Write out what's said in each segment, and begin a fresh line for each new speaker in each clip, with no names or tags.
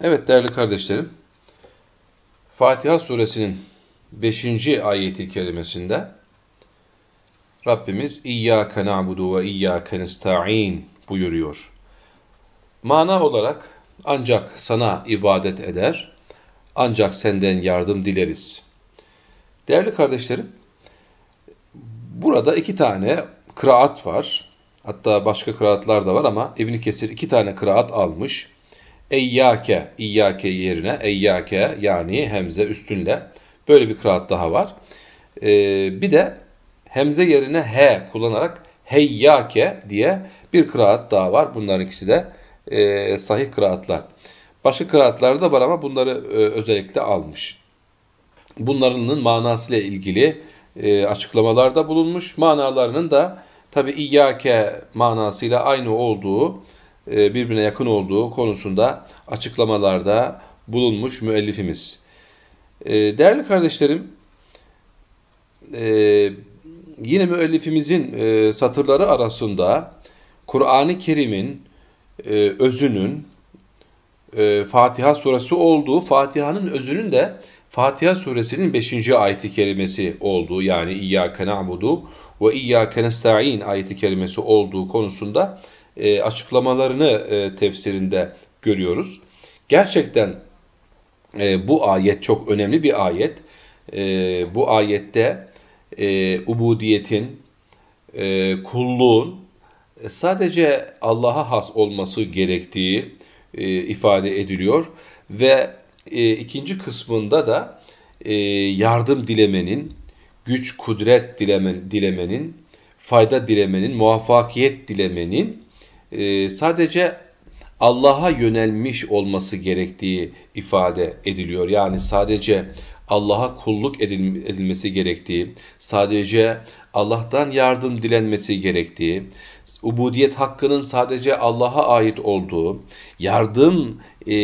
Evet değerli kardeşlerim, Fatiha suresinin 5. ayeti kerimesinde Rabbimiz İyyâke na'budu ve İyyâke nesta'in buyuruyor. Mana olarak ancak sana ibadet eder, ancak senden yardım dileriz. Değerli kardeşlerim, burada iki tane kıraat var. Hatta başka kıraatlar da var ama İbn Kesir iki tane kıraat almış. Eyyake, İyyake yerine Eyyake yani hemze üstünle böyle bir kıraat daha var. Ee, bir de hemze yerine he kullanarak Heyyake diye bir kıraat daha var. Bunların ikisi de e, sahih kıraatlar. Başka kıraatlar da var ama bunları e, özellikle almış. Bunların manasıyla ilgili e, açıklamalarda bulunmuş. Manalarının da tabi İyyake manasıyla aynı olduğu e, birbirine yakın olduğu konusunda açıklamalarda bulunmuş müellifimiz. E, değerli kardeşlerim, e, yine müellifimizin satırları arasında Kur'an-ı Kerim'in özünün Fatiha suresi olduğu, Fatiha'nın özünün de Fatiha suresinin 5. ayeti kerimesi olduğu yani İyyâke na'budu ve İyyâke nesta'in ayeti kerimesi olduğu konusunda e, açıklamalarını e, tefsirinde görüyoruz. Gerçekten e, bu ayet çok önemli bir ayet. E, bu ayette e, ubudiyetin, e, kulluğun e, sadece Allah'a has olması gerektiği e, ifade ediliyor ve e, ikinci kısmında da e, yardım dilemenin, güç, kudret dilemen, dilemenin, fayda dilemenin, muvaffakiyet dilemenin e, sadece Allah'a yönelmiş olması gerektiği ifade ediliyor. Yani sadece Allah'a kulluk edilmesi gerektiği, sadece Allah'tan yardım dilenmesi gerektiği, ubudiyet hakkının sadece Allah'a ait olduğu, yardım e,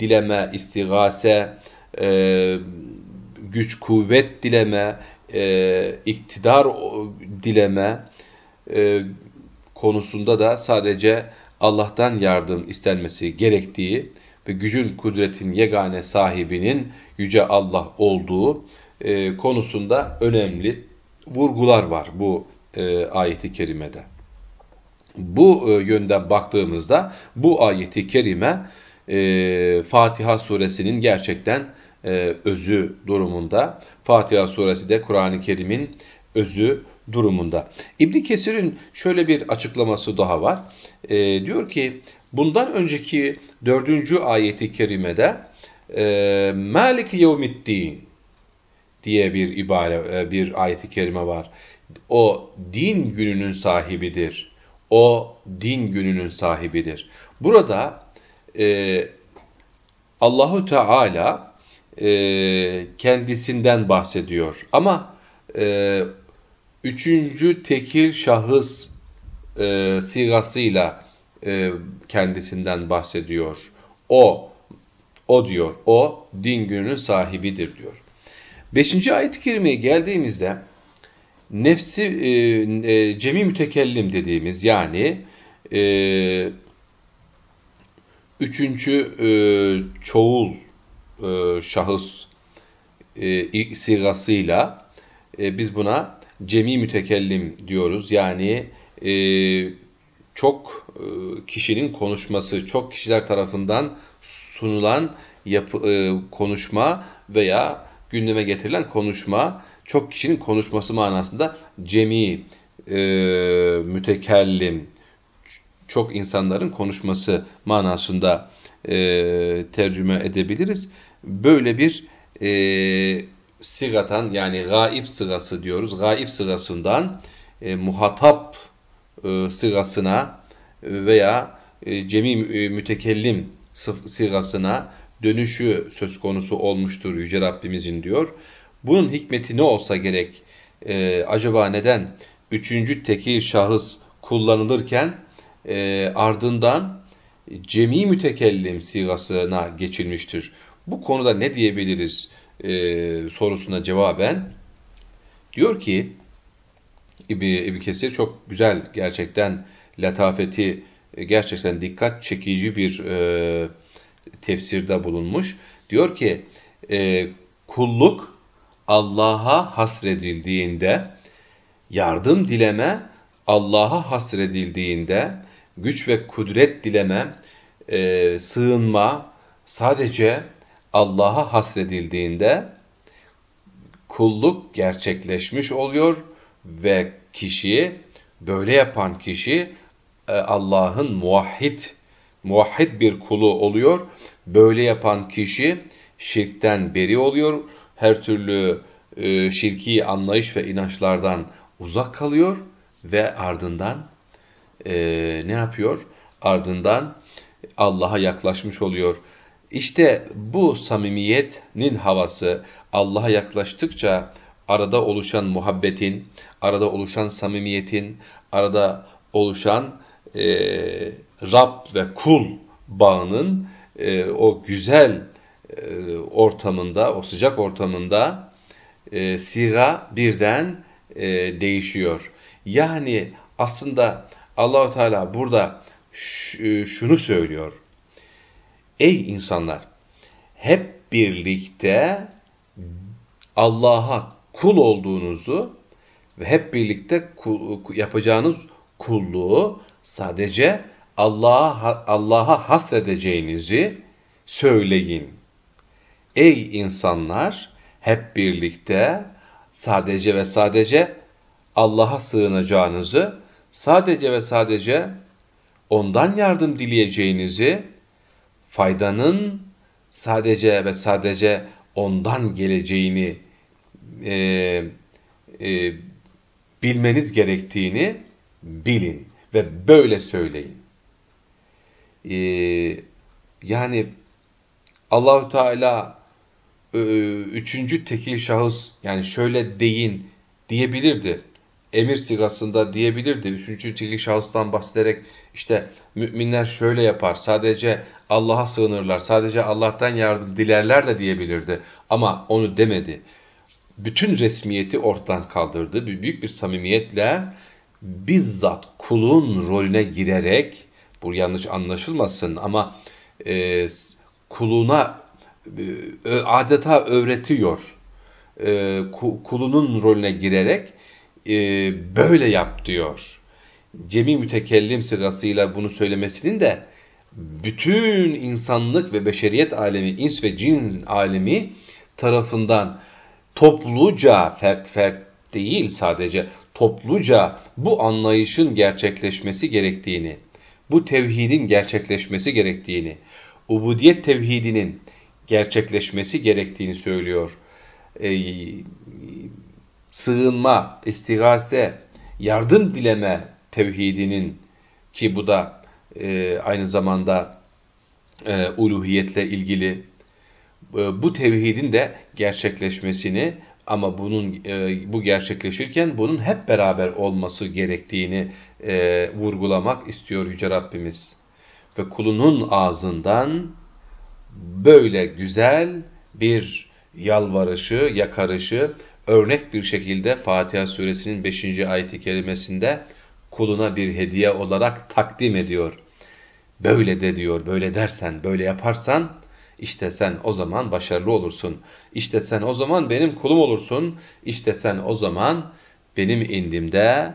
dileme, istigase, e, güç, kuvvet dileme, e, iktidar dileme, e, konusunda da sadece Allah'tan yardım istenmesi gerektiği ve gücün, kudretin yegane sahibinin Yüce Allah olduğu e, konusunda önemli vurgular var bu e, ayeti kerimede. Bu e, yönden baktığımızda bu ayeti kerime e, Fatiha suresinin gerçekten e, özü durumunda. Fatiha suresi de Kur'an-ı Kerim'in özü durumunda. İbn Kesir'in şöyle bir açıklaması daha var. E, diyor ki bundan önceki dördüncü ayeti kerimede e, Malik yevmiddin diye bir ibare, e, bir ayeti kerime var. O din gününün sahibidir. O din gününün sahibidir. Burada e, Allahu Teala e, kendisinden bahsediyor. Ama e, üçüncü tekil şahıs e, sigasıyla e, kendisinden bahsediyor. O, o diyor, o din gününün sahibidir diyor. Beşinci ayet-i kerimeye geldiğimizde nefsi e, e, cemi mütekellim dediğimiz yani e, üçüncü e, çoğul e, şahıs e, sigasıyla e, biz buna cemi mütekellim diyoruz. Yani e, çok e, kişinin konuşması, çok kişiler tarafından sunulan yapı, e, konuşma veya gündeme getirilen konuşma, çok kişinin konuşması manasında cemi, e, mütekellim, çok insanların konuşması manasında e, tercüme edebiliriz. Böyle bir e, sigatan yani gaib sırası diyoruz. Gaib sırasından e, muhatap e, sırasına veya e, cemi e, mütekellim sırasına dönüşü söz konusu olmuştur Yüce Rabbimizin diyor. Bunun hikmeti ne olsa gerek? E, acaba neden üçüncü tekil şahıs kullanılırken e, ardından cemi mütekellim sigasına geçilmiştir? Bu konuda ne diyebiliriz? E, sorusuna cevaben diyor ki İbi, İbi Kesir çok güzel gerçekten latafeti e, gerçekten dikkat çekici bir e, tefsirde bulunmuş. Diyor ki e, kulluk Allah'a hasredildiğinde, yardım dileme Allah'a hasredildiğinde, güç ve kudret dileme, e, sığınma sadece Allah'a hasredildiğinde kulluk gerçekleşmiş oluyor ve kişi böyle yapan kişi e, Allah'ın muvahhid muvahhid bir kulu oluyor. Böyle yapan kişi şirkten beri oluyor. Her türlü e, şirki anlayış ve inançlardan uzak kalıyor ve ardından e, ne yapıyor? Ardından Allah'a yaklaşmış oluyor. İşte bu samimiyetin havası Allah'a yaklaştıkça arada oluşan muhabbetin, arada oluşan samimiyetin, arada oluşan e, Rab ve kul bağının e, o güzel e, ortamında, o sıcak ortamında e, siga birden e, değişiyor. Yani aslında Allahu Teala burada e, şunu söylüyor. Ey insanlar, hep birlikte Allah'a kul olduğunuzu ve hep birlikte kul, yapacağınız kulluğu sadece Allah'a Allah'a hasredeceğinizi söyleyin. Ey insanlar, hep birlikte sadece ve sadece Allah'a sığınacağınızı, sadece ve sadece ondan yardım dileyeceğinizi, faydanın sadece ve sadece ondan geleceğini e, e, bilmeniz gerektiğini bilin ve böyle söyleyin. E, yani Allahu Teala e, üçüncü tekil şahıs yani şöyle deyin diyebilirdi. Emir sigasında diyebilirdi. Üçüncü tekil şahıstan bahsederek işte müminler şöyle yapar. Sadece Allah'a sığınırlar. Sadece Allah'tan yardım dilerler de diyebilirdi. Ama onu demedi. Bütün resmiyeti ortadan kaldırdı. Büyük bir samimiyetle bizzat kulun rolüne girerek bu yanlış anlaşılmasın ama e, kuluna e, adeta öğretiyor. E, kulunun rolüne girerek e, böyle yap diyor. Cemi mütekellim sırasıyla bunu söylemesinin de bütün insanlık ve beşeriyet alemi, ins ve cin alemi tarafından topluca, fert fert değil sadece, topluca bu anlayışın gerçekleşmesi gerektiğini, bu tevhidin gerçekleşmesi gerektiğini, ubudiyet tevhidinin gerçekleşmesi gerektiğini söylüyor. E, sığınma, istigase, yardım dileme tevhidinin ki bu da e, aynı zamanda e, uluhiyetle ilgili e, bu tevhidin de gerçekleşmesini ama bunun e, bu gerçekleşirken bunun hep beraber olması gerektiğini e, vurgulamak istiyor Yüce Rabbimiz. Ve kulunun ağzından böyle güzel bir yalvarışı, yakarışı örnek bir şekilde Fatiha suresinin 5. ayeti kerimesinde kuluna bir hediye olarak takdim ediyor. Böyle de diyor, böyle dersen, böyle yaparsan işte sen o zaman başarılı olursun. İşte sen o zaman benim kulum olursun. İşte sen o zaman benim indimde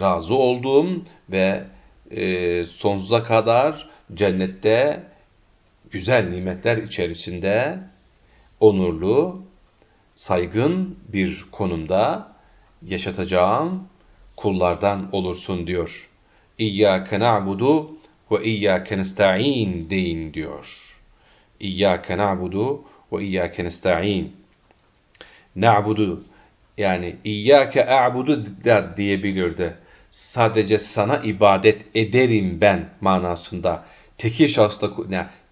razı olduğum ve e, sonsuza kadar cennette güzel nimetler içerisinde onurlu, saygın bir konumda yaşatacağım kullardan olursun diyor. İyyâke na'budu ve iyyâke nesta'in deyin diyor. İyyâke na'budu ve iyyâke nesta'in. Na'budu yani İyyâke a'budu da diyebilirdi. Sadece sana ibadet ederim ben manasında. Tekil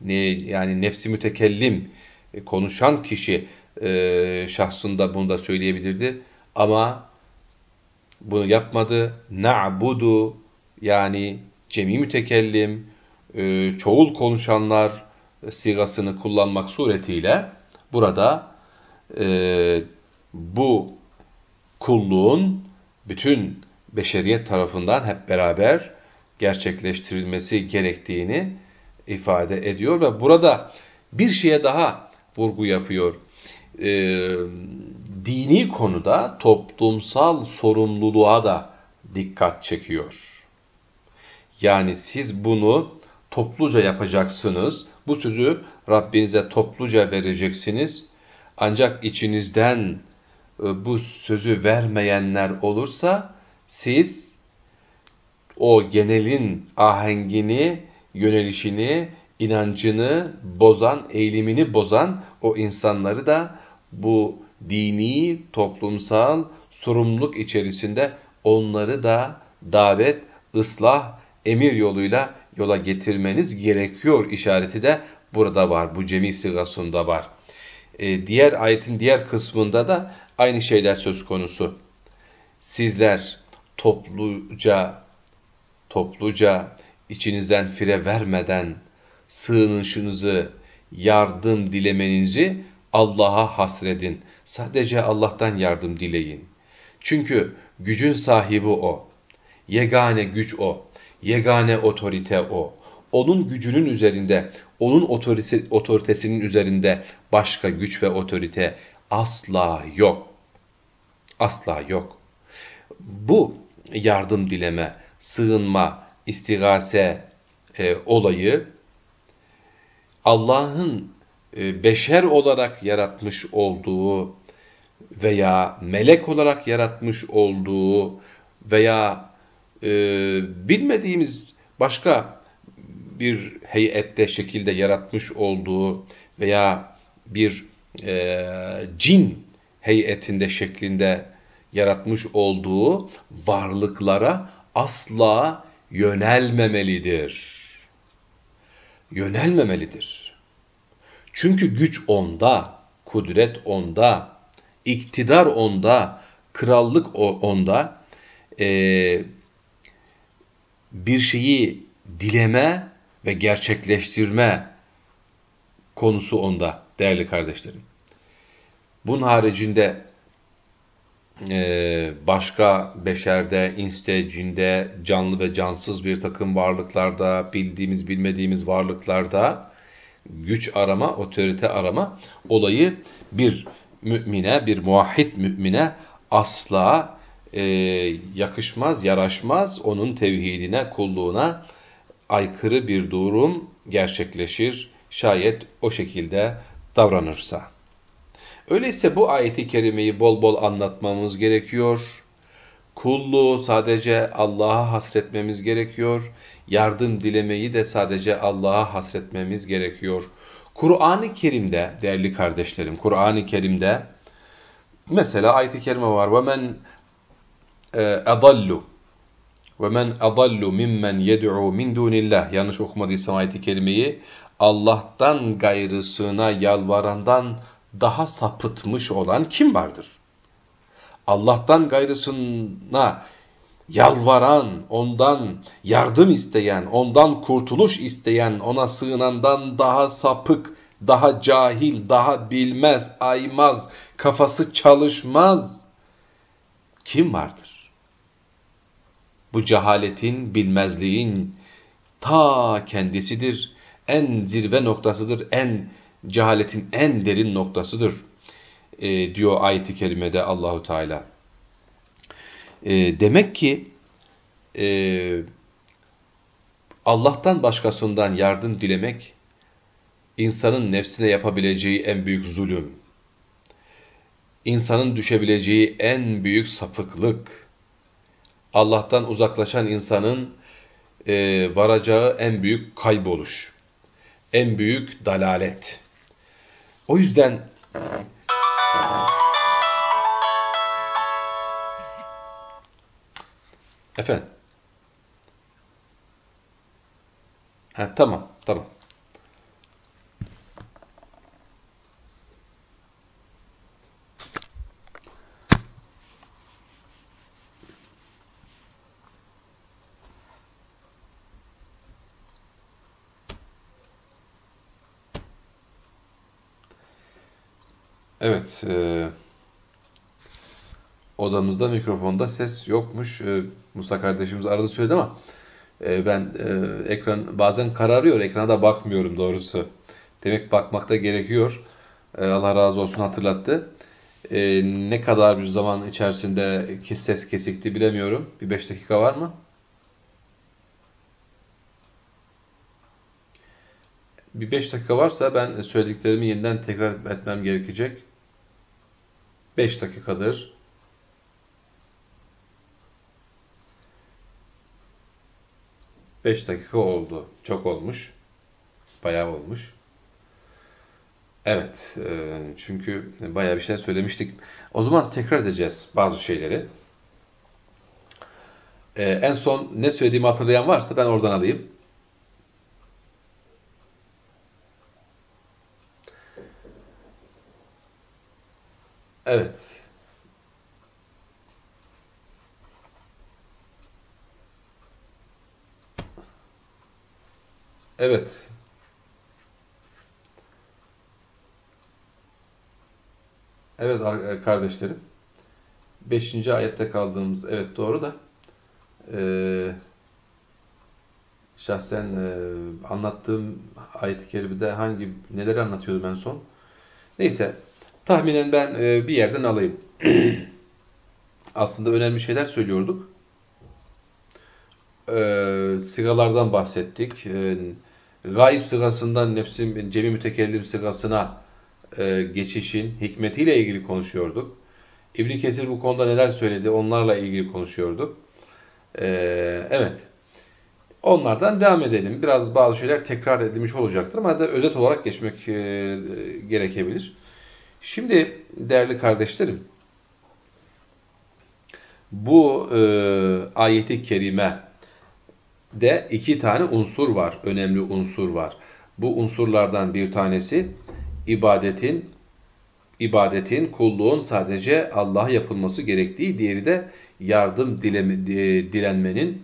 ne, yani nefsi mütekellim e, konuşan kişi e, şahsında bunu da söyleyebilirdi. Ama bunu yapmadı. Na'budu yani cemi mütekellim, e, çoğul konuşanlar sigasını kullanmak suretiyle burada e, bu kulluğun bütün beşeriyet tarafından hep beraber gerçekleştirilmesi gerektiğini ifade ediyor ve burada bir şeye daha vurgu yapıyor. E, dini konuda toplumsal sorumluluğa da dikkat çekiyor. Yani siz bunu topluca yapacaksınız. Bu sözü Rabbinize topluca vereceksiniz. Ancak içinizden e, bu sözü vermeyenler olursa siz o genelin ahengini, yönelişini, inancını bozan, eğilimini bozan o insanları da bu dini, toplumsal sorumluluk içerisinde onları da davet, ıslah, emir yoluyla yola getirmeniz gerekiyor işareti de burada var. Bu cemi sigasında var. Ee, diğer ayetin diğer kısmında da aynı şeyler söz konusu. Sizler topluca topluca içinizden fire vermeden sığınışınızı, yardım dilemenizi Allah'a hasredin. Sadece Allah'tan yardım dileyin. Çünkü gücün sahibi O. Yegane güç O. Yegane otorite O. Onun gücünün üzerinde, onun otoritesi, otoritesinin üzerinde başka güç ve otorite asla yok. Asla yok. Bu yardım dileme, sığınma, istigase e, olayı Allah'ın e, beşer olarak yaratmış olduğu veya melek olarak yaratmış olduğu veya e, bilmediğimiz başka bir heyette şekilde yaratmış olduğu veya bir e, cin heyetinde şeklinde yaratmış olduğu varlıklara asla yönelmemelidir. Yönelmemelidir. Çünkü güç onda, kudret onda, iktidar onda, krallık onda, e, bir şeyi dileme ve gerçekleştirme konusu onda değerli kardeşlerim. Bunun haricinde başka beşerde, inste, cinde, canlı ve cansız bir takım varlıklarda, bildiğimiz bilmediğimiz varlıklarda güç arama, otorite arama olayı bir mümine, bir muahhid mümine asla e, yakışmaz, yaraşmaz. Onun tevhidine, kulluğuna aykırı bir durum gerçekleşir. Şayet o şekilde davranırsa. Öyleyse bu ayeti kerimeyi bol bol anlatmamız gerekiyor. Kulluğu sadece Allah'a hasretmemiz gerekiyor. Yardım dilemeyi de sadece Allah'a hasretmemiz gerekiyor. Kur'an-ı Kerim'de değerli kardeşlerim, Kur'an-ı Kerim'de mesela ayet-i kerime var. Ve men adallu ve men adallu mimmen yed'u min dunillah. Yanlış okumadıysam ayet-i kerimeyi Allah'tan gayrısına yalvarandan daha sapıtmış olan kim vardır? Allah'tan gayrısına yalvaran, ondan yardım isteyen, ondan kurtuluş isteyen, ona sığınandan daha sapık, daha cahil, daha bilmez, aymaz, kafası çalışmaz kim vardır? Bu cehaletin, bilmezliğin ta kendisidir, en zirve noktasıdır, en cehaletin en derin noktasıdır e, diyor ayet-i kerimede Allahu Teala. E, demek ki e, Allah'tan başkasından yardım dilemek insanın nefsine yapabileceği en büyük zulüm. İnsanın düşebileceği en büyük sapıklık. Allah'tan uzaklaşan insanın e, varacağı en büyük kayboluş. En büyük dalalet. O yüzden efendim? Ha, tamam tamam Evet. E, odamızda mikrofonda ses yokmuş. E, Musa kardeşimiz arada söyledi ama E, ben e, ekran bazen kararıyor, ekrana da bakmıyorum doğrusu. Demek bakmakta gerekiyor. E, Allah razı olsun hatırlattı. E, ne kadar bir zaman içerisinde ses kesikti bilemiyorum. Bir 5 dakika var mı? Bir 5 dakika varsa ben söylediklerimi yeniden tekrar etmem gerekecek. 5 dakikadır. Beş dakika oldu. Çok olmuş. Bayağı olmuş. Evet. E, çünkü bayağı bir şey söylemiştik. O zaman tekrar edeceğiz bazı şeyleri. E, en son ne söylediğimi hatırlayan varsa ben oradan alayım. Evet. Evet. Evet e, kardeşlerim. Beşinci ayette kaldığımız, evet doğru da e, şahsen e, anlattığım ayet-i kerimede hangi, neleri anlatıyordum en son? Neyse, tahminen ben e, bir yerden alayım. Aslında önemli şeyler söylüyorduk. E, sigalardan bahsettik. E, gayb sıgasından nefsin cemi mütekellim sıgasına e, geçişin hikmetiyle ilgili konuşuyorduk. İbn Kesir bu konuda neler söyledi onlarla ilgili konuşuyorduk. E, evet. Onlardan devam edelim. Biraz bazı şeyler tekrar edilmiş olacaktır ama da özet olarak geçmek e, gerekebilir. Şimdi değerli kardeşlerim, bu e, ayeti kerime de iki tane unsur var, önemli unsur var. Bu unsurlardan bir tanesi ibadetin ibadetin, kulluğun sadece Allah'a yapılması gerektiği, diğeri de yardım dileme, dilenmenin,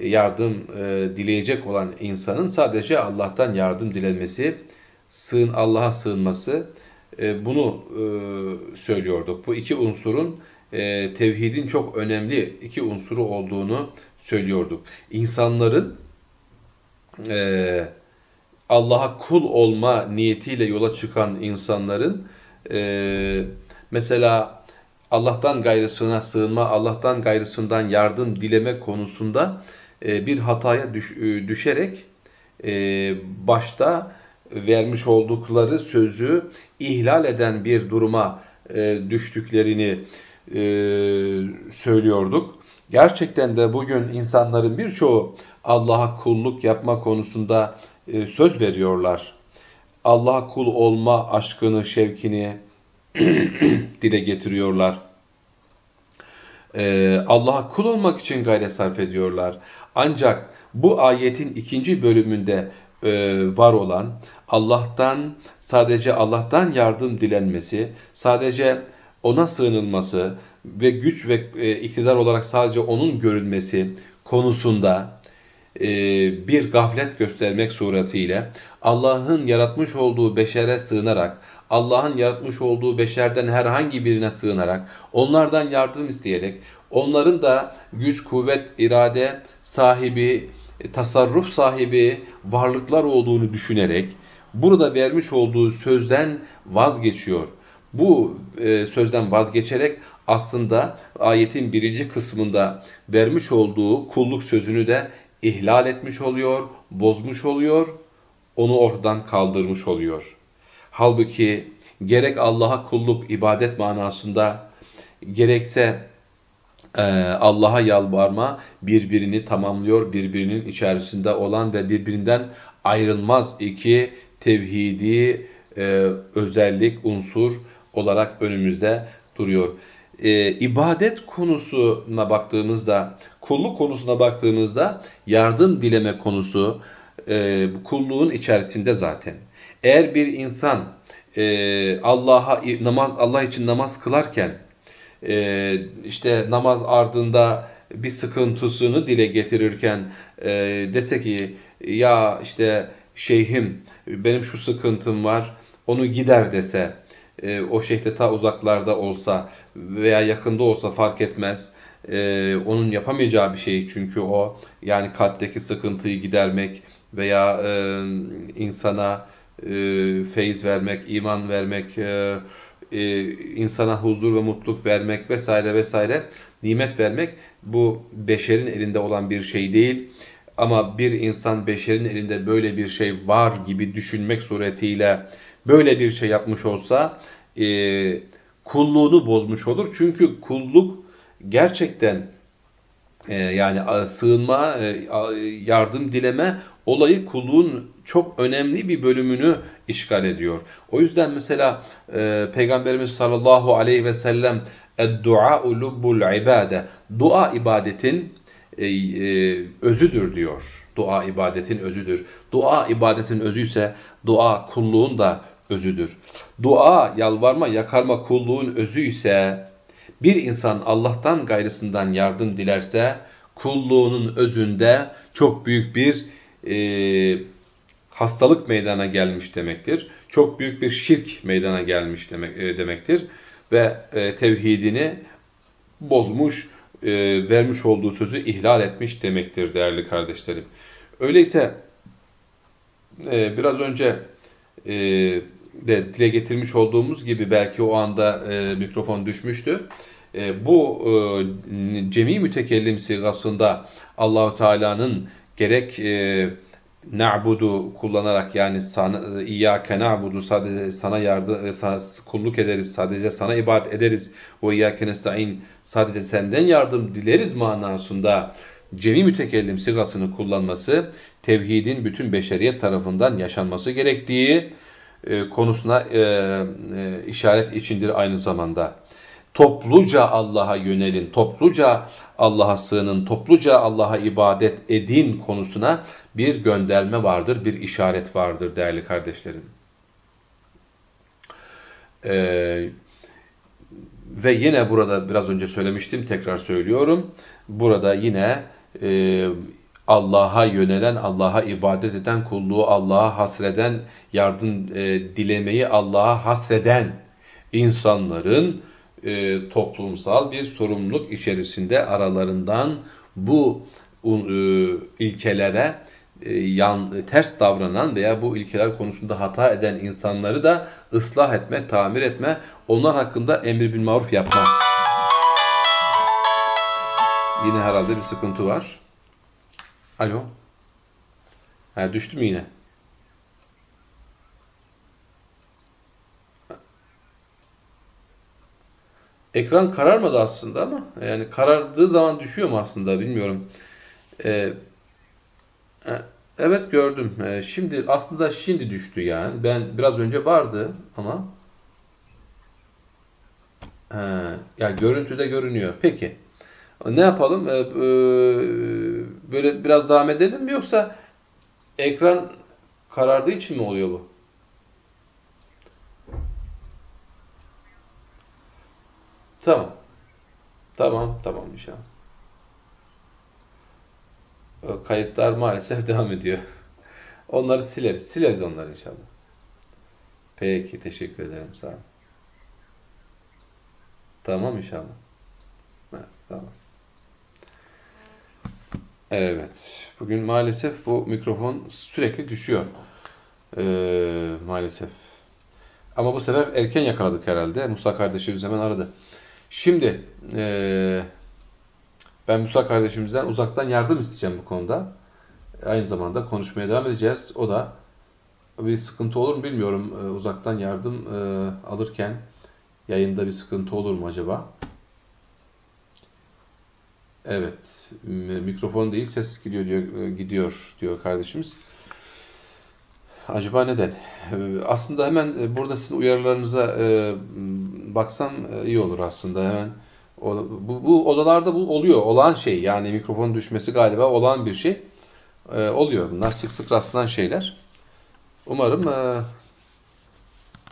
yardım e, dileyecek olan insanın sadece Allah'tan yardım dilenmesi, sığın Allah'a sığınması, e, bunu e, söylüyorduk. Bu iki unsurun e, tevhidin çok önemli iki unsuru olduğunu söylüyorduk. İnsanların Allah'a kul olma niyetiyle yola çıkan insanların mesela Allah'tan gayrısına sığınma, Allah'tan gayrısından yardım dileme konusunda bir hataya düş, düşerek e, başta vermiş oldukları sözü ihlal eden bir duruma e, düştüklerini e, söylüyorduk. Gerçekten de bugün insanların birçoğu Allah'a kulluk yapma konusunda e, söz veriyorlar. Allah'a kul olma aşkını, şevkini dile getiriyorlar. E, Allah'a kul olmak için gayret sarf ediyorlar. Ancak bu ayetin ikinci bölümünde e, var olan Allah'tan sadece Allah'tan yardım dilenmesi, sadece ona sığınılması ve güç ve e, iktidar olarak sadece onun görülmesi konusunda e, bir gaflet göstermek suretiyle Allah'ın yaratmış olduğu beşere sığınarak, Allah'ın yaratmış olduğu beşerden herhangi birine sığınarak, onlardan yardım isteyerek, onların da güç, kuvvet, irade sahibi, tasarruf sahibi varlıklar olduğunu düşünerek, burada vermiş olduğu sözden vazgeçiyor. Bu e, sözden vazgeçerek aslında ayetin birinci kısmında vermiş olduğu kulluk sözünü de ihlal etmiş oluyor, bozmuş oluyor, onu ortadan kaldırmış oluyor. Halbuki gerek Allah'a kulluk, ibadet manasında gerekse e, Allah'a yalvarma birbirini tamamlıyor, birbirinin içerisinde olan ve birbirinden ayrılmaz iki tevhidi e, özellik, unsur olarak önümüzde duruyor. E, ibadet konusuna baktığımızda, kulluk konusuna baktığımızda yardım dileme konusu e, kulluğun içerisinde zaten. Eğer bir insan e, Allah'a namaz Allah için namaz kılarken e, işte namaz ardında bir sıkıntısını dile getirirken e, dese ki ya işte şeyhim benim şu sıkıntım var onu gider dese e, o şeyh de ta uzaklarda olsa veya yakında olsa fark etmez. E, onun yapamayacağı bir şey çünkü o. Yani kalpteki sıkıntıyı gidermek veya e, insana e, feyiz vermek, iman vermek, e, e, insana huzur ve mutluluk vermek vesaire vesaire nimet vermek bu beşerin elinde olan bir şey değil. Ama bir insan beşerin elinde böyle bir şey var gibi düşünmek suretiyle böyle bir şey yapmış olsa e, kulluğunu bozmuş olur. Çünkü kulluk gerçekten yani sığınma, e, yardım dileme olayı kulluğun çok önemli bir bölümünü işgal ediyor. O yüzden mesela e, Peygamberimiz sallallahu aleyhi ve sellem اَدْدُعَاءُ لُبُّ الْعِبَادَ Dua ibadetin e, e, özüdür diyor. Dua ibadetin özüdür. Dua ibadetin özü ise dua kulluğun da özüdür. Dua, yalvarma, yakarma kulluğun özü ise bir insan Allah'tan gayrısından yardım dilerse kulluğunun özünde çok büyük bir e, hastalık meydana gelmiş demektir. Çok büyük bir şirk meydana gelmiş demek, e, demektir. Ve e, tevhidini bozmuş, e, vermiş olduğu sözü ihlal etmiş demektir değerli kardeşlerim. Öyleyse e, biraz önce e, de dile getirmiş olduğumuz gibi belki o anda e, mikrofon düşmüştü. E, bu e, cemi mütekellim sigasında Allahu Teala'nın gerek e, na'budu kullanarak yani sana, iyyâke na'budu sadece sana yardım e, sana kulluk ederiz sadece sana ibadet ederiz ve iyyâke nesta'in sadece senden yardım dileriz manasında cemi mütekellim sigasını kullanması tevhidin bütün beşeriyet tarafından yaşanması gerektiği e, konusuna e, e, işaret içindir aynı zamanda. Topluca Allah'a yönelin, topluca Allah'a sığının, topluca Allah'a ibadet edin konusuna bir gönderme vardır, bir işaret vardır değerli kardeşlerim. Ee, ve yine burada biraz önce söylemiştim, tekrar söylüyorum. Burada yine e, Allah'a yönelen, Allah'a ibadet eden, kulluğu Allah'a hasreden, yardım e, dilemeyi Allah'a hasreden insanların e, toplumsal bir sorumluluk içerisinde aralarından bu e, ilkelere e, yan, ters davranan veya bu ilkeler konusunda hata eden insanları da ıslah etme, tamir etme, onlar hakkında emir bin maruf yapma. Yine herhalde bir sıkıntı var. Alo. Ha, düştü mü yine? Ekran kararmadı aslında ama yani karardığı zaman düşüyor mu aslında bilmiyorum. Ee, e, evet gördüm. Ee, şimdi aslında şimdi düştü yani. Ben biraz önce vardı ama ee, yani görüntüde görünüyor. Peki. Ne yapalım? Ee, e, böyle biraz devam edelim mi yoksa ekran karardığı için mi oluyor bu? Tamam. Tamam, tamam inşallah. Kayıtlar maalesef devam ediyor. Onları sileriz. Sileriz onları inşallah. Peki, teşekkür ederim. Sağ olun. Tamam inşallah. Evet, tamam. Evet. Bugün maalesef bu mikrofon sürekli düşüyor. Ee, maalesef. Ama bu sefer erken yakaladık herhalde. Musa kardeşimiz hemen aradı. Şimdi e, ben Musa kardeşimizden uzaktan yardım isteyeceğim bu konuda. Aynı zamanda konuşmaya devam edeceğiz. O da bir sıkıntı olur mu bilmiyorum. E, uzaktan yardım e, alırken yayında bir sıkıntı olur mu acaba? Evet. Mikrofon değil ses gidiyor diyor, e, gidiyor diyor kardeşimiz. Acaba neden? Ee, aslında hemen e, burada sizin uyarılarınıza e, baksam e, iyi olur aslında. Hemen bu, bu odalarda bu oluyor. Olan şey yani mikrofon düşmesi galiba olan bir şey. Oluyor. Bunlar sık sık rastlanan şeyler. Umarım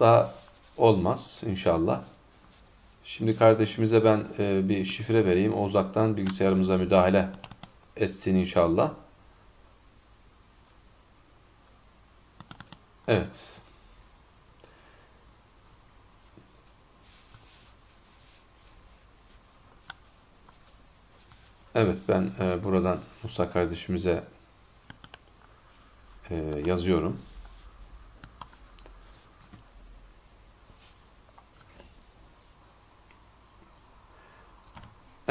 daha olmaz inşallah. Şimdi kardeşimize ben bir şifre vereyim. O uzaktan bilgisayarımıza müdahale etsin inşallah. Evet. Evet ben e, buradan Musa kardeşimize e, yazıyorum.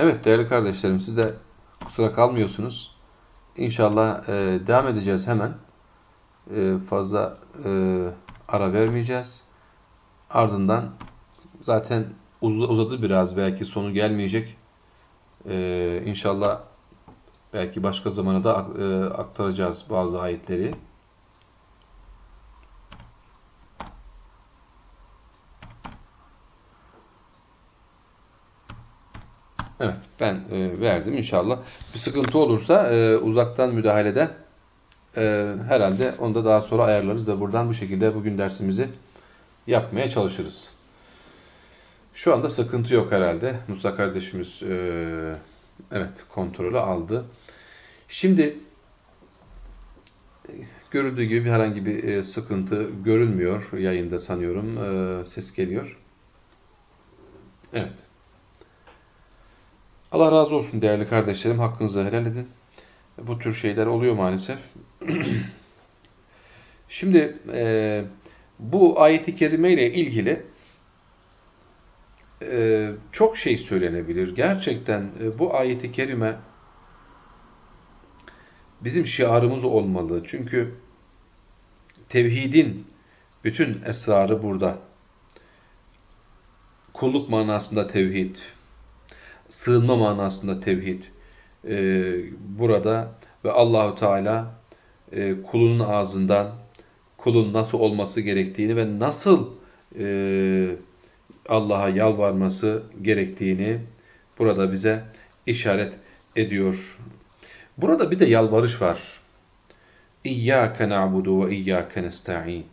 Evet değerli kardeşlerim siz de kusura kalmıyorsunuz. İnşallah e, devam edeceğiz hemen. E, fazla e, ara vermeyeceğiz. Ardından zaten uz uzadı biraz belki sonu gelmeyecek. E, inşallah belki başka zamana da e, aktaracağız bazı ayetleri. Evet ben e, verdim inşallah. Bir sıkıntı olursa e, uzaktan müdahalede e, herhalde onu da daha sonra ayarlarız ve buradan bu şekilde bugün dersimizi yapmaya çalışırız. Şu anda sıkıntı yok herhalde. Musa kardeşimiz e, evet kontrolü aldı. Şimdi görüldüğü gibi herhangi bir e, sıkıntı görülmüyor yayında sanıyorum. E, ses geliyor. Evet. Allah razı olsun değerli kardeşlerim. Hakkınızı helal edin. Bu tür şeyler oluyor maalesef. Şimdi e, bu ayeti kerime ile ilgili e, çok şey söylenebilir. Gerçekten e, bu ayeti kerime bizim şiarımız olmalı. Çünkü tevhidin bütün esrarı burada. Kulluk manasında tevhid, sığınma manasında tevhid e, burada ve Allahu Teala e, kulunun ağzından kulun nasıl olması gerektiğini ve nasıl e, Allah'a yalvarması gerektiğini burada bize işaret ediyor. Burada bir de yalvarış var. İyyâke na'budu ve iyyâke nesta'in.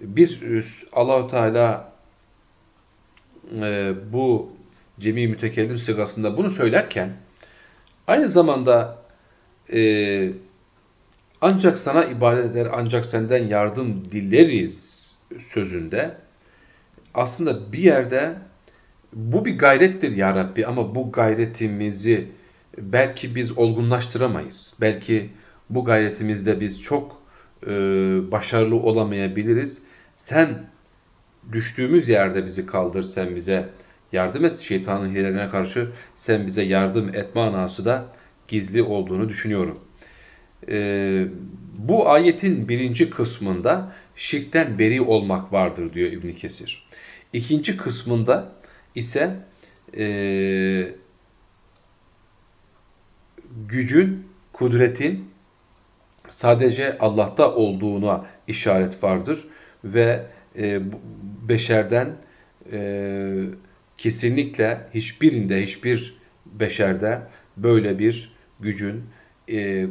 Bir Allahu Teala e, bu cemi mütekellim sigasında bunu söylerken aynı zamanda e, ancak sana ibadet eder, ancak senden yardım dileriz sözünde aslında bir yerde bu bir gayrettir ya Rabbi ama bu gayretimizi belki biz olgunlaştıramayız. Belki bu gayretimizde biz çok e, başarılı olamayabiliriz. Sen düştüğümüz yerde bizi kaldır, sen bize yardım et şeytanın hilelerine karşı sen bize yardım et manası da gizli olduğunu düşünüyorum. Ee, bu ayetin birinci kısmında şirkten beri olmak vardır diyor İbn Kesir. İkinci kısmında ise e, gücün, kudretin sadece Allah'ta olduğuna işaret vardır ve e, beşerden e, kesinlikle hiçbirinde, hiçbir beşerde böyle bir gücün, e, e,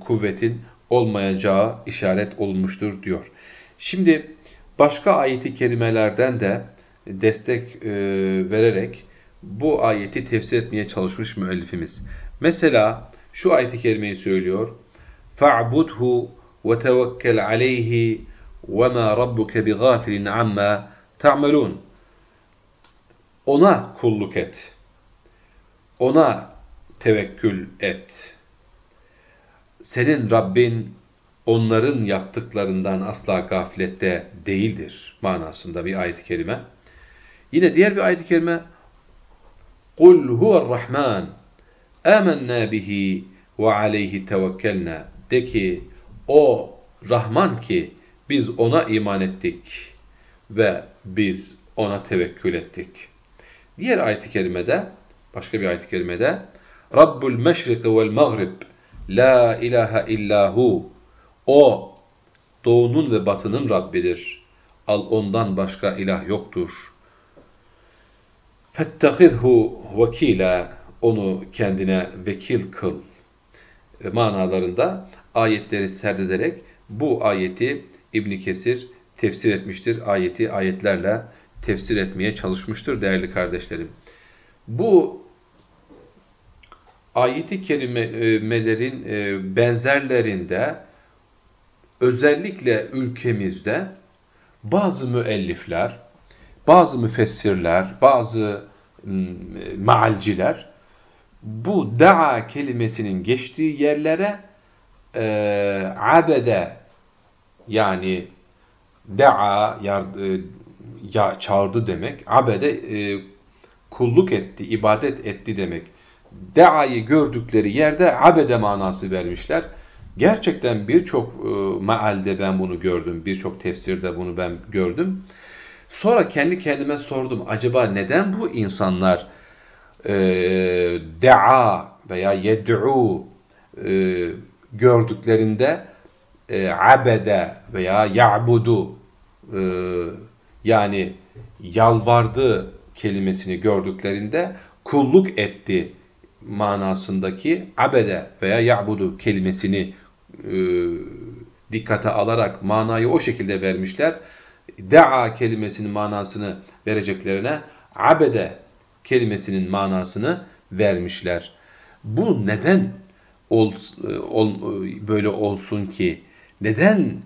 kuvvetin olmayacağı işaret olmuştur diyor. Şimdi başka ayeti kerimelerden de destek e, vererek bu ayeti tefsir etmeye çalışmış müellifimiz. Mesela şu ayeti kerimeyi söylüyor. فَاعْبُدْهُ وَتَوَكَّلْ عَلَيْهِ وَمَا رَبُّكَ بِغَافِلٍ عَمَّا تَعْمَلُونَ ona kulluk et. Ona tevekkül et. Senin Rabbin onların yaptıklarından asla gaflette değildir manasında bir ayet-i kerime. Yine diğer bir ayet-i kerime قُلْ هُوَ الرَّحْمَانِ آمَنَّا بِهِ وَعَلَيْهِ تَوَكَّلْنَا De ki o Rahman ki biz ona iman ettik ve biz ona tevekkül ettik. Diğer ayet-i kerimede, başka bir ayet-i kerimede Rabbul meşrik vel mağrib La ilahe illahu O doğunun ve batının Rabbidir. Al ondan başka ilah yoktur. Fettehidhu vekila Onu kendine vekil kıl. E, manalarında ayetleri serdederek bu ayeti İbn Kesir tefsir etmiştir. Ayeti ayetlerle tefsir etmeye çalışmıştır değerli kardeşlerim. Bu ayeti kerimelerin e, benzerlerinde özellikle ülkemizde bazı müellifler, bazı müfessirler, bazı mealciler bu da'a kelimesinin geçtiği yerlere e, abede yani da'a e, ya, çağırdı demek. Abede e, kulluk etti, ibadet etti demek. Da'ayı gördükleri yerde abede manası vermişler. Gerçekten birçok e, mealde ben bunu gördüm, birçok tefsirde bunu ben gördüm. Sonra kendi kendime sordum, acaba neden bu insanlar e, da'a veya yed'u e, gördüklerinde e, abede veya ya'budu e, yani yalvardı kelimesini gördüklerinde kulluk etti manasındaki abede veya ya'budu kelimesini e, dikkate alarak manayı o şekilde vermişler. Da'a kelimesinin manasını vereceklerine abede kelimesinin manasını vermişler. Bu neden ol, ol, böyle olsun ki? Neden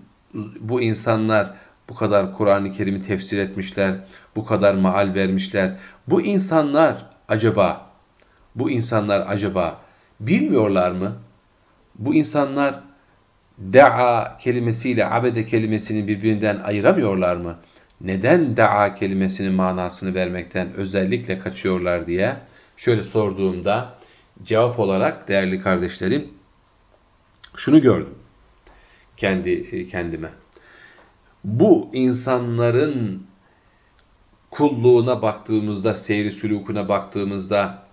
bu insanlar bu kadar Kur'an-ı Kerim'i tefsir etmişler, bu kadar maal vermişler? Bu insanlar acaba, bu insanlar acaba bilmiyorlar mı? Bu insanlar da'a kelimesiyle abede kelimesini birbirinden ayıramıyorlar mı? Neden da'a kelimesinin manasını vermekten özellikle kaçıyorlar diye şöyle sorduğumda cevap olarak değerli kardeşlerim şunu gördüm kendi kendime. Bu insanların kulluğuna baktığımızda, seyri sülukuna baktığımızda,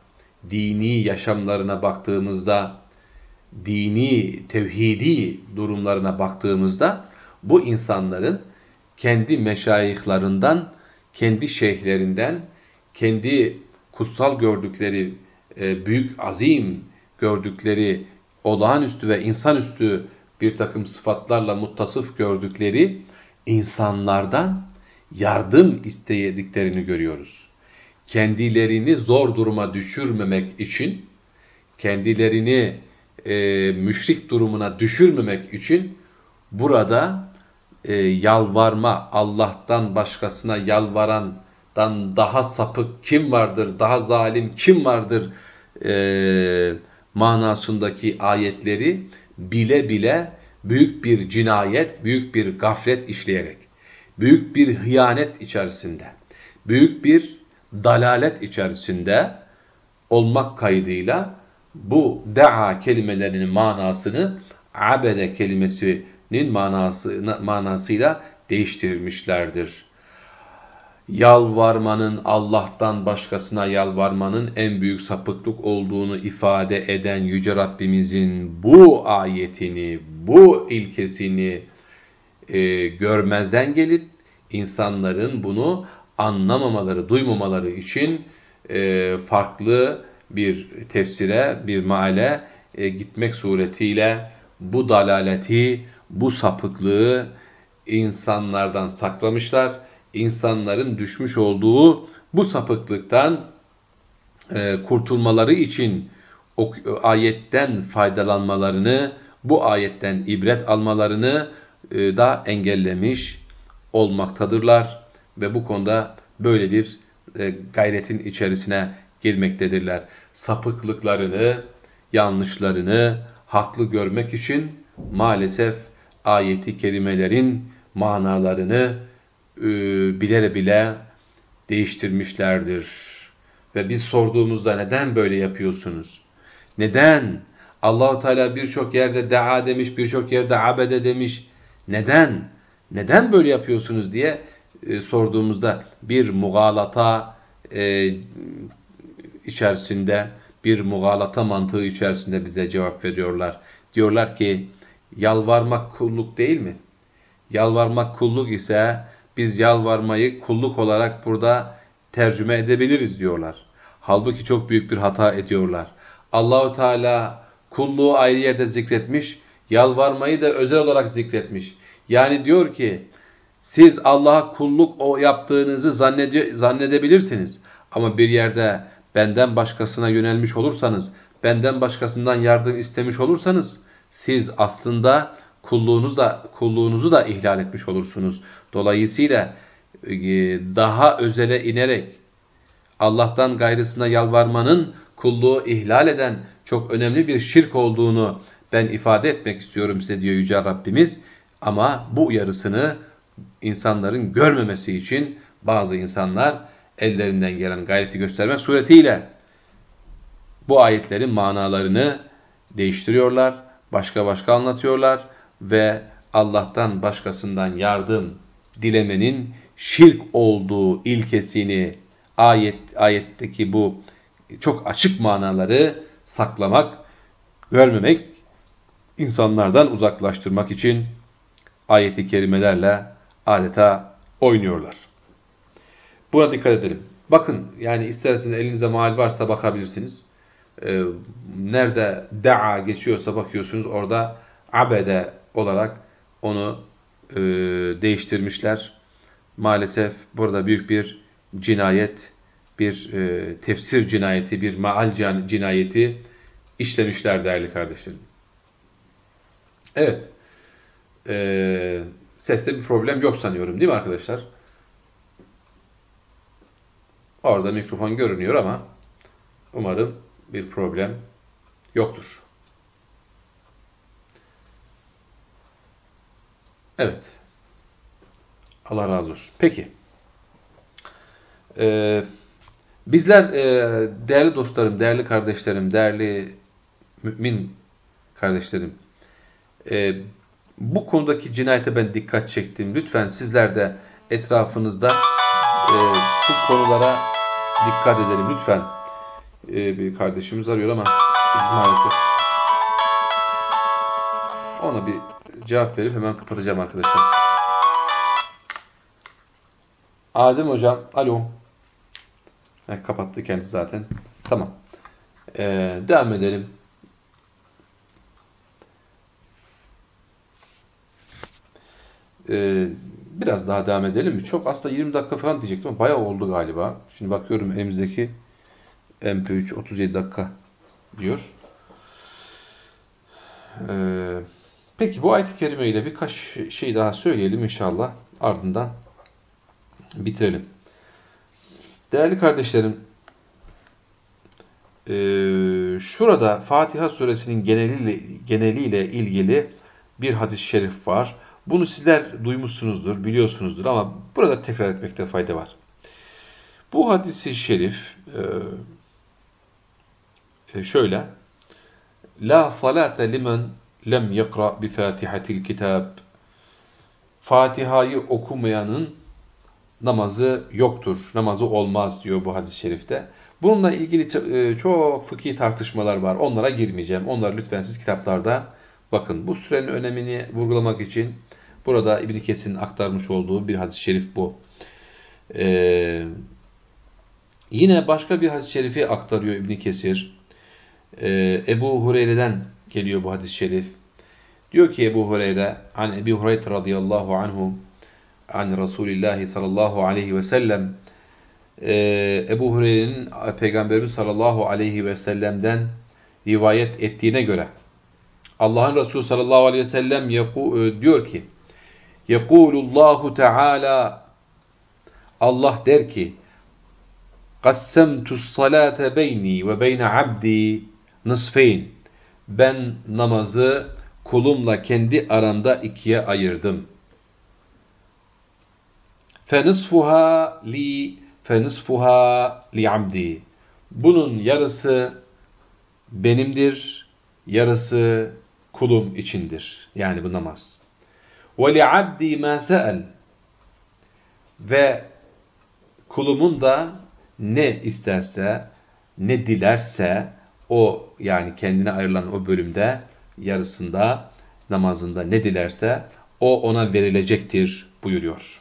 dini yaşamlarına baktığımızda, dini, tevhidi durumlarına baktığımızda bu insanların kendi meşayihlerinden, kendi şeyhlerinden, kendi kutsal gördükleri, e, büyük azim gördükleri, olağanüstü ve insanüstü bir takım sıfatlarla muttasıf gördükleri insanlardan yardım istediklerini görüyoruz. Kendilerini zor duruma düşürmemek için, kendilerini e, müşrik durumuna düşürmemek için burada e, yalvarma, Allah'tan başkasına yalvarandan daha sapık kim vardır, daha zalim kim vardır e, manasındaki ayetleri bile bile büyük bir cinayet, büyük bir gaflet işleyerek, büyük bir hıyanet içerisinde, büyük bir dalalet içerisinde olmak kaydıyla bu da'a kelimelerinin manasını abede kelimesinin manası, manasıyla değiştirmişlerdir. Yalvarmanın, Allah'tan başkasına yalvarmanın en büyük sapıklık olduğunu ifade eden Yüce Rabbimizin bu ayetini, bu ilkesini e, görmezden gelip insanların bunu anlamamaları, duymamaları için e, farklı bir tefsire, bir maale e, gitmek suretiyle bu dalaleti, bu sapıklığı insanlardan saklamışlar. İnsanların düşmüş olduğu bu sapıklıktan e, kurtulmaları için o ayetten faydalanmalarını, bu ayetten ibret almalarını e, da engellemiş olmaktadırlar ve bu konuda böyle bir e, gayretin içerisine girmektedirler. Sapıklıklarını, yanlışlarını haklı görmek için maalesef ayeti kerimelerin manalarını e, bilere bile değiştirmişlerdir. Ve biz sorduğumuzda neden böyle yapıyorsunuz? Neden? Allahu Teala birçok yerde daa demiş, birçok yerde abede demiş. Neden? Neden böyle yapıyorsunuz diye e, sorduğumuzda bir mugalata e, içerisinde, bir mugalata mantığı içerisinde bize cevap veriyorlar. Diyorlar ki yalvarmak kulluk değil mi? Yalvarmak kulluk ise biz yalvarmayı kulluk olarak burada tercüme edebiliriz diyorlar. Halbuki çok büyük bir hata ediyorlar. Allahu Teala kulluğu ayrı yerde zikretmiş, yalvarmayı da özel olarak zikretmiş. Yani diyor ki siz Allah'a kulluk o yaptığınızı zannedebilirsiniz. Ama bir yerde benden başkasına yönelmiş olursanız, benden başkasından yardım istemiş olursanız siz aslında kulluğunuzu da, kulluğunuzu da ihlal etmiş olursunuz. Dolayısıyla e, daha özele inerek Allah'tan gayrısına yalvarmanın kulluğu ihlal eden çok önemli bir şirk olduğunu ben ifade etmek istiyorum size diyor Yüce Rabbimiz. Ama bu uyarısını insanların görmemesi için bazı insanlar ellerinden gelen gayreti göstermek suretiyle bu ayetlerin manalarını değiştiriyorlar, başka başka anlatıyorlar ve Allah'tan başkasından yardım dilemenin şirk olduğu ilkesini ayet ayetteki bu çok açık manaları saklamak, görmemek, insanlardan uzaklaştırmak için ayeti kerimelerle adeta oynuyorlar. Buna dikkat edelim. Bakın yani isterseniz elinizde mal varsa bakabilirsiniz. Ee, nerede da'a geçiyorsa bakıyorsunuz orada abede olarak onu e, değiştirmişler. Maalesef burada büyük bir cinayet, bir e, tefsir cinayeti, bir maal cinayeti işlemişler değerli kardeşlerim. Evet. E, seste bir problem yok sanıyorum değil mi arkadaşlar? Orada mikrofon görünüyor ama umarım bir problem yoktur. Evet. Allah razı olsun. Peki. Ee, bizler e, değerli dostlarım, değerli kardeşlerim, değerli mümin kardeşlerim, e, bu konudaki cinayete ben dikkat çektim. Lütfen sizler de etrafınızda e, bu konulara dikkat edelim. Lütfen e, bir kardeşimiz arıyor ama maalesef ona bir cevap verip hemen kapatacağım arkadaşlar. Adem hocam, alo. Heh, kapattı kendisi zaten. Tamam. Ee, devam edelim. Ee, biraz daha devam edelim mi? Çok aslında 20 dakika falan diyecektim ama bayağı oldu galiba. Şimdi bakıyorum elimizdeki MP3 37 dakika diyor. Ee, peki bu ayet-i kerime ile birkaç şey daha söyleyelim inşallah. Ardından bitirelim. Değerli kardeşlerim, e, şurada Fatiha suresinin geneliyle, geneliyle ilgili bir hadis-i şerif var. Bunu sizler duymuşsunuzdur, biliyorsunuzdur ama burada tekrar etmekte fayda var. Bu hadisi şerif e, e, şöyle La salate limen lem yakra bi fatihatil kitab Fatiha'yı okumayanın namazı yoktur, namazı olmaz diyor bu hadis-i şerifte. Bununla ilgili e, çok fıkhi tartışmalar var. Onlara girmeyeceğim. Onları lütfen siz kitaplarda bakın. Bu sürenin önemini vurgulamak için burada İbn Kesir'in aktarmış olduğu bir hadis-i şerif bu. Ee, yine başka bir hadis-i şerifi aktarıyor İbn Kesir. Ee, Ebu Hureyre'den geliyor bu hadis-i şerif. Diyor ki Ebu Hureyre, an Ebu Hureyre radıyallahu anhu an Resulillahi sallallahu aleyhi ve sellem e, Ebu Hureyre'nin Peygamberimiz sallallahu aleyhi ve sellem'den rivayet ettiğine göre Allah'ın Resulü sallallahu aleyhi ve sellem e, diyor ki Yekulullahu Teala Allah der ki Kassemtus salate beyni ve beyne abdi nısfeyn Ben namazı kulumla kendi aramda ikiye ayırdım. فَنِصْفُهَا li فَنِصْفُهَا لِعَمْدِي Bunun yarısı benimdir, yarısı kulum içindir. Yani bu namaz. وَلِعَبْدِي مَا سَأَلْ Ve kulumun da ne isterse, ne dilerse o yani kendine ayrılan o bölümde yarısında namazında ne dilerse o ona verilecektir buyuruyor.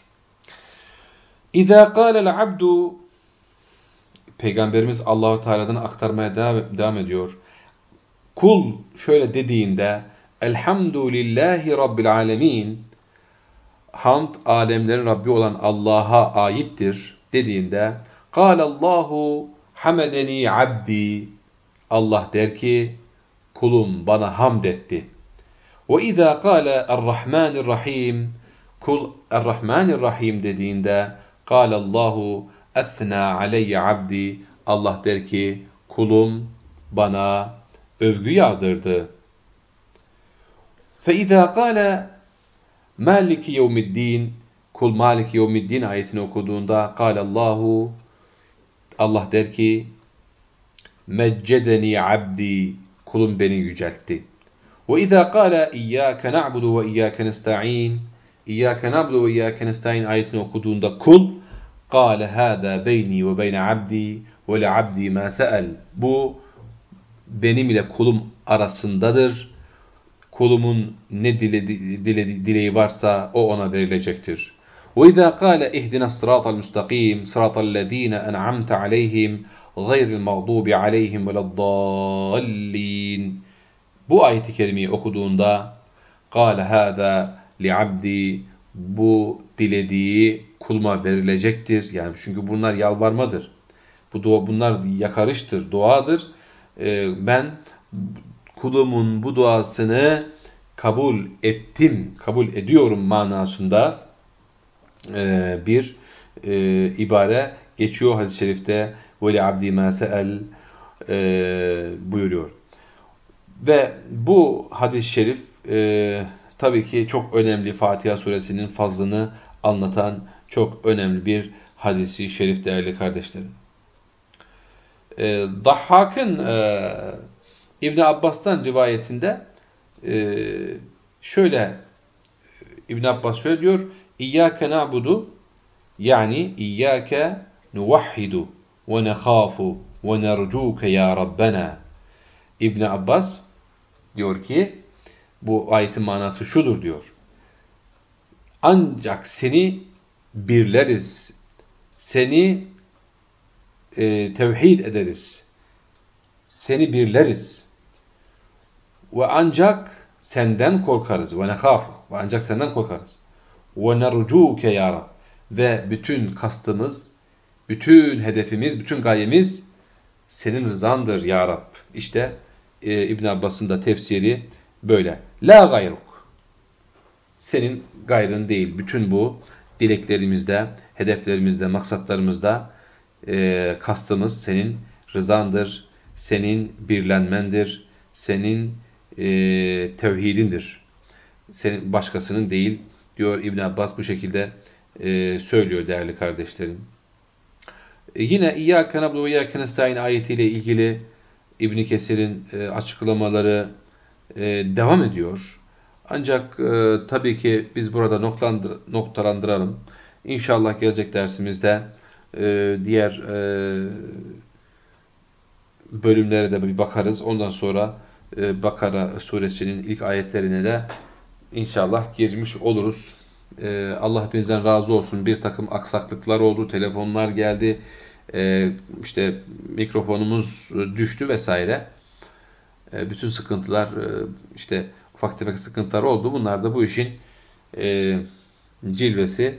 İza kâlel abdu Peygamberimiz Allahu Teala'dan aktarmaya devam, devam ediyor. Kul şöyle dediğinde Elhamdülillahi Rabbil Alemin Hamd alemlerin Rabbi olan Allah'a aittir dediğinde Allahu hamedeni abdi Allah der ki kulum bana hamd etti. Ve izâ kâle er-Rahmanir-Rahim kul er-Rahmanir-Rahim dediğinde Allahu esna aleyye abdi Allah der ki kulum bana övgü yağdırdı. فَاِذَا قَالَ مَالِكِ يَوْمِ الدِّينِ Kul Malik Yevmiddin ayetini okuduğunda Allahu Allah der ki Meccedeni abdi kulum beni yüceltti. Ve izâ kâle iyyâke na'budu ve iyyâke nesta'in İyyâke na'budu ve iyyâke nesta'in ayetini okuduğunda kul Kâle hâdâ beyni ve beyne abdi ve le abdi mâ se'el Bu benim ile kulum arasındadır. Kulumun ne dile, dile, dileği varsa o ona verilecektir. وإذا قال اهدنا الصراط المستقيم صراط الذين أنعمت عليهم غير المغضوب عليهم ولا الضالين Bu ayeti kerimeyi okuduğunda قال هذا لعبدي bu dilediği kuluma verilecektir. Yani çünkü bunlar yalvarmadır. Bu dua, bunlar yakarıştır, duadır. E, ben kulumun bu duasını kabul ettim, kabul ediyorum manasında e, bir e, ibare geçiyor hadis-i şerifte. Veli abdi ma se'el e, buyuruyor. Ve bu hadis-i şerif e, tabii ki çok önemli Fatiha suresinin fazlını anlatan çok önemli bir hadisi şerif değerli kardeşlerim. E, Dahhak'ın e, İbn Abbas'tan rivayetinde e, şöyle İbn Abbas şöyle diyor İyyâke na'budu yani İyyâke nuvahhidu ve nekhafu ve nercuke ya Rabbena. İbn Abbas diyor ki bu ayetin manası şudur diyor. Ancak seni birleriz. Seni e, tevhid ederiz. Seni birleriz. Ve ancak senden korkarız. Ve nehaf. Ve ancak senden korkarız. Ve nercuke ya Rab. Ve bütün kastımız, bütün hedefimiz, bütün gayemiz senin rızandır ya Rab. İşte e, İbn Abbas'ın da tefsiri böyle. La gayruk. Senin gayrın değil. Bütün bu dileklerimizde, hedeflerimizde, maksatlarımızda e, kastımız senin rızandır, senin birlenmendir, senin e, tevhidindir. Senin başkasının değil diyor İbn Abbas bu şekilde e, söylüyor değerli kardeşlerim. E, yine İyyâke nabdu ve İyyâke nestaîn ayetiyle ilgili İbn Kesir'in e, açıklamaları e, devam ediyor. Ancak e, tabii ki biz burada noktalandır, noktalandıralım. İnşallah gelecek dersimizde e, diğer e, bölümlere de bir bakarız. Ondan sonra e, Bakara suresinin ilk ayetlerine de inşallah girmiş oluruz. Ee, Allah hepinizden razı olsun. Bir takım aksaklıklar oldu, telefonlar geldi, ee, işte mikrofonumuz düştü vesaire. Ee, bütün sıkıntılar, e, işte ufak tefek sıkıntılar oldu. Bunlar da bu işin e, cilvesi.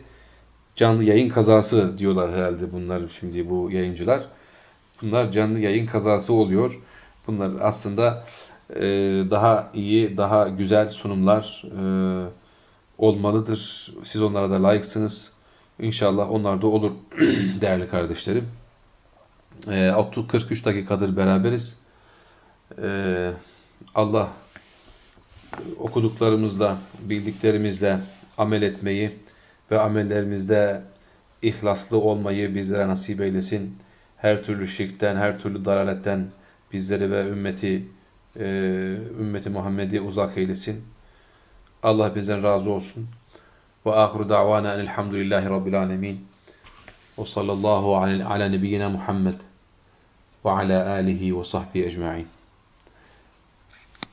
Canlı yayın kazası diyorlar herhalde bunlar şimdi bu yayıncılar. Bunlar canlı yayın kazası oluyor. Bunlar aslında e, daha iyi, daha güzel sunumlar e, olmalıdır. Siz onlara da layıksınız. İnşallah onlar da olur değerli kardeşlerim. E, 43 dakikadır beraberiz. E, Allah okuduklarımızla, bildiklerimizle amel etmeyi ve amellerimizde ihlaslı olmayı bizlere nasip eylesin. Her türlü şirkten, her türlü dalaletten bizleri ve ümmeti e, ümmeti Muhammed'i uzak eylesin. Allah bizden razı olsun. Ve ahiru da'vana enelhamdülillahi rabbil alemin. Ve sallallahu ala nebiyyina Muhammed ve ala alihi ve sahbihi ecma'in.